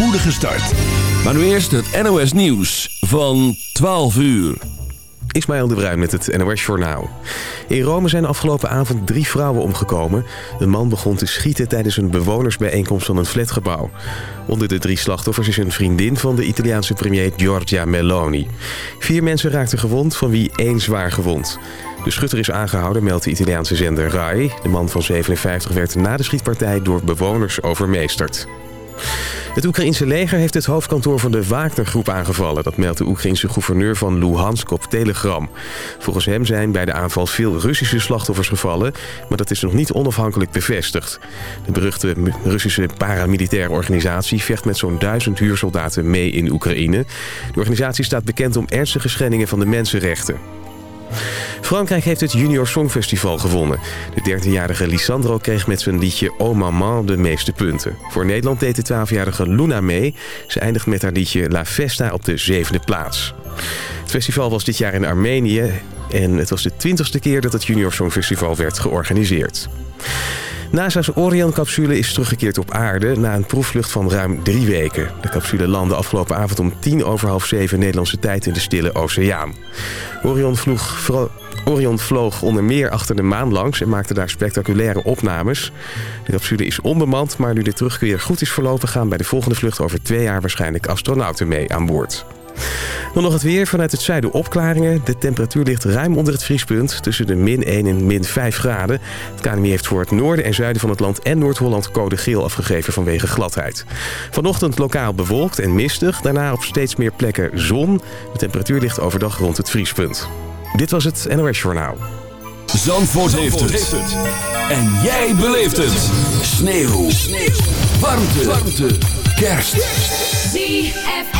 spoedige start. Maar nu eerst het NOS Nieuws van 12 uur. Ismaël de Bruin met het NOS Journaal. In Rome zijn afgelopen avond drie vrouwen omgekomen. Een man begon te schieten tijdens een bewonersbijeenkomst van een flatgebouw. Onder de drie slachtoffers is een vriendin van de Italiaanse premier Giorgia Meloni. Vier mensen raakten gewond, van wie één zwaar gewond. De schutter is aangehouden, meldt de Italiaanse zender RAI. De man van 57 werd na de schietpartij door bewoners overmeesterd. Het Oekraïense leger heeft het hoofdkantoor van de Wagner-groep aangevallen. Dat meldt de Oekraïense gouverneur van Luhansk op Telegram. Volgens hem zijn bij de aanval veel Russische slachtoffers gevallen... maar dat is nog niet onafhankelijk bevestigd. De beruchte Russische paramilitaire organisatie vecht met zo'n duizend huursoldaten mee in Oekraïne. De organisatie staat bekend om ernstige schendingen van de mensenrechten. Frankrijk heeft het Junior Songfestival gewonnen. De 13-jarige Lisandro kreeg met zijn liedje Oh Maman de meeste punten. Voor Nederland deed de 12-jarige Luna mee. Ze eindigt met haar liedje La Festa op de zevende plaats. Het festival was dit jaar in Armenië en het was de twintigste keer dat het Junior Songfestival werd georganiseerd. NASA's Orion-capsule is teruggekeerd op aarde na een proefvlucht van ruim drie weken. De capsule landde afgelopen avond om tien over half zeven Nederlandse tijd in de Stille Oceaan. Orion, vloog, Orion vloog onder meer achter de maan langs en maakte daar spectaculaire opnames. De capsule is onbemand, maar nu de terugkeer goed is verlopen... gaan bij de volgende vlucht over twee jaar waarschijnlijk astronauten mee aan boord. Dan nog het weer. Vanuit het zuiden opklaringen. De temperatuur ligt ruim onder het vriespunt. Tussen de min 1 en min 5 graden. Het KNMI heeft voor het noorden en zuiden van het land en Noord-Holland code geel afgegeven vanwege gladheid. Vanochtend lokaal bewolkt en mistig. Daarna op steeds meer plekken zon. De temperatuur ligt overdag rond het vriespunt. Dit was het NOS Journaal. Zandvoort, heeft, het. En jij beleeft het. Sneeuw. Sneeuw. Warmte. Warmte. Kerst. ZFM.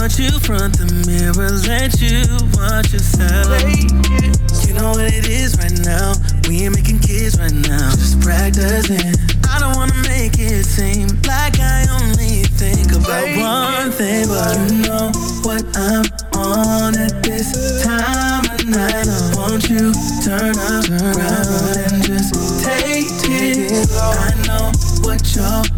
want you front the mirror, let you watch yourself. You know what it is right now. We ain't making kids right now, just practicing. I don't wanna make it seem like I only think about one thing, but you know what I'm on at this time of night. I want you turn around and just take it. I know what you're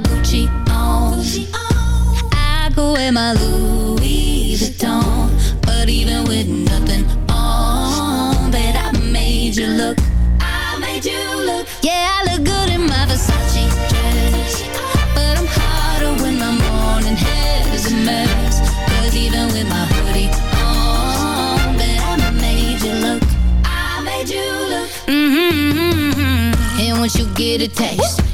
Gucci on. Gucci on. I go in my Louis Vuitton. But even with nothing on, bet I made you look. I made you look. Yeah, I look good in my Versace dress. But I'm hotter when my morning hair is a mess. Cause even with my hoodie on, bet I made you look. I made you look. Mm-hmm, mm -hmm. And once you get a taste.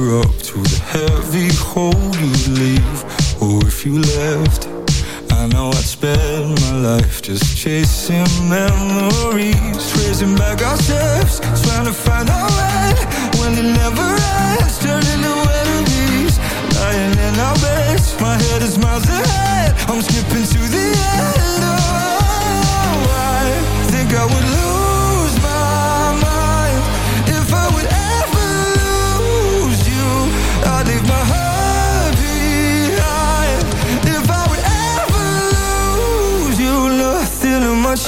measure up to the heavy hold you'd leave Or oh, if you left I know I'd spend my life just chasing memories Tracing back our steps, trying to find our way. When it never ends, turning to enemies Lying in our beds, my head is miles ahead.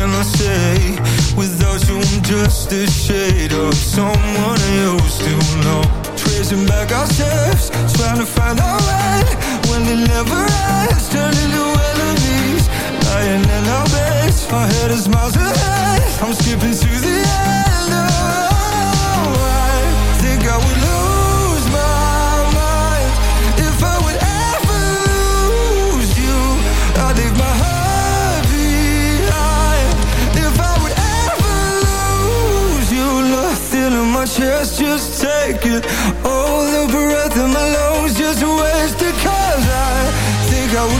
can I say Without you? I'm just a shade of someone else. To know? Tracing back our steps, trying to find our way. When it never ends, turning to enemies. Lying in our beds, our head is miles away second All the breath in my lungs just wasted Cause I think I would